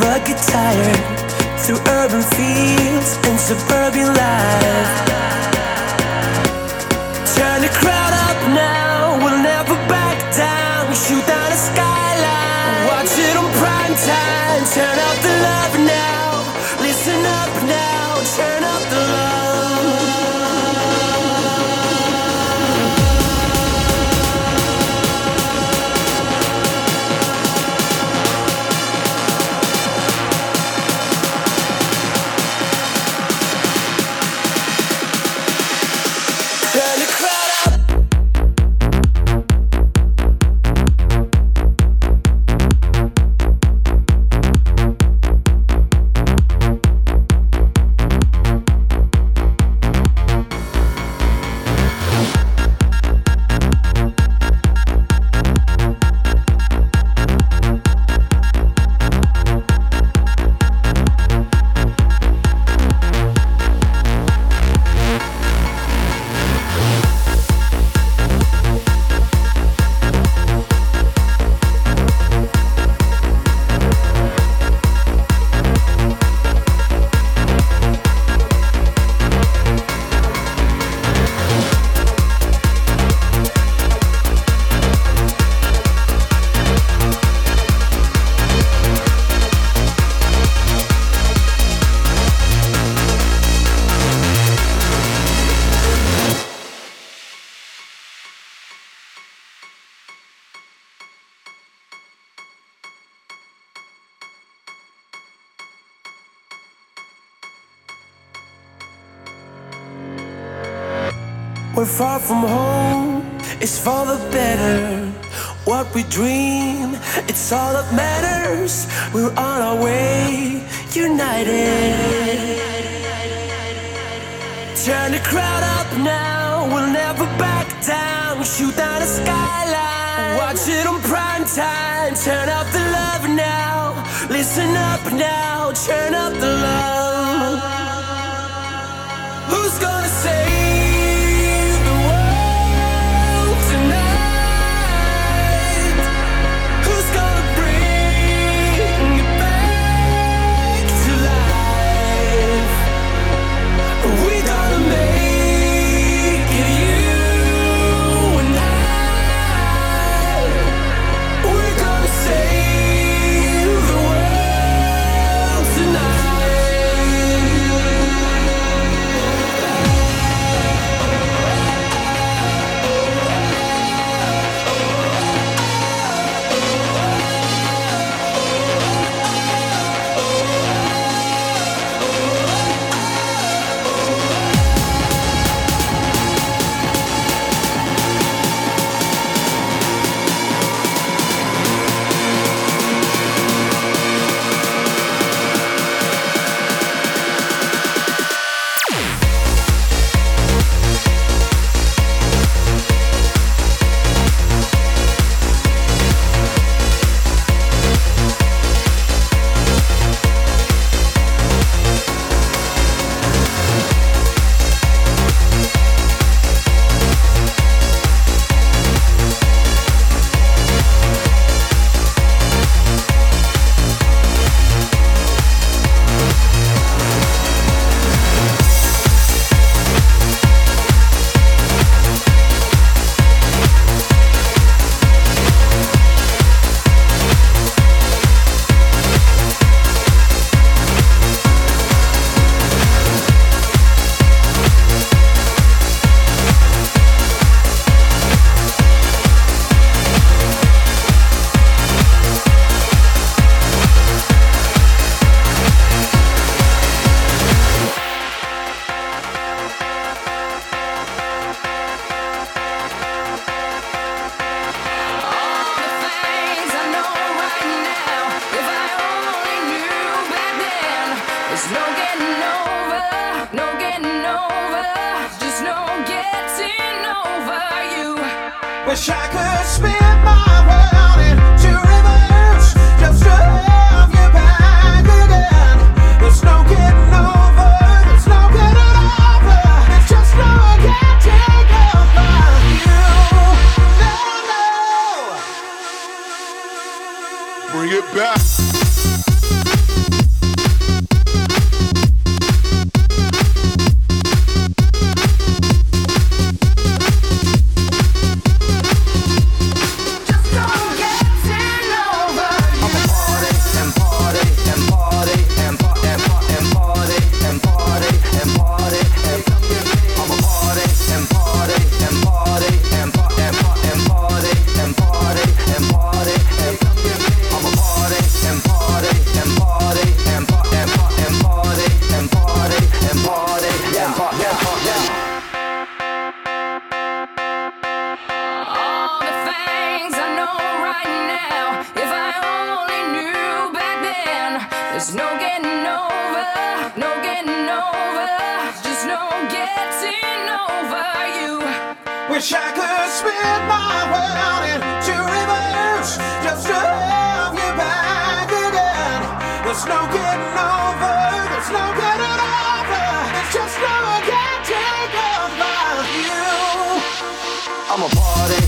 never get tired. Through urban fields and suburban life. far from home is for the better. What we dream, it's all that matters. We're on our way, united. Turn the crowd up now, we'll never back down. Shoot down the skyline, watch it on prime time. Turn up the love now, listen up now, turn up the love. Party and party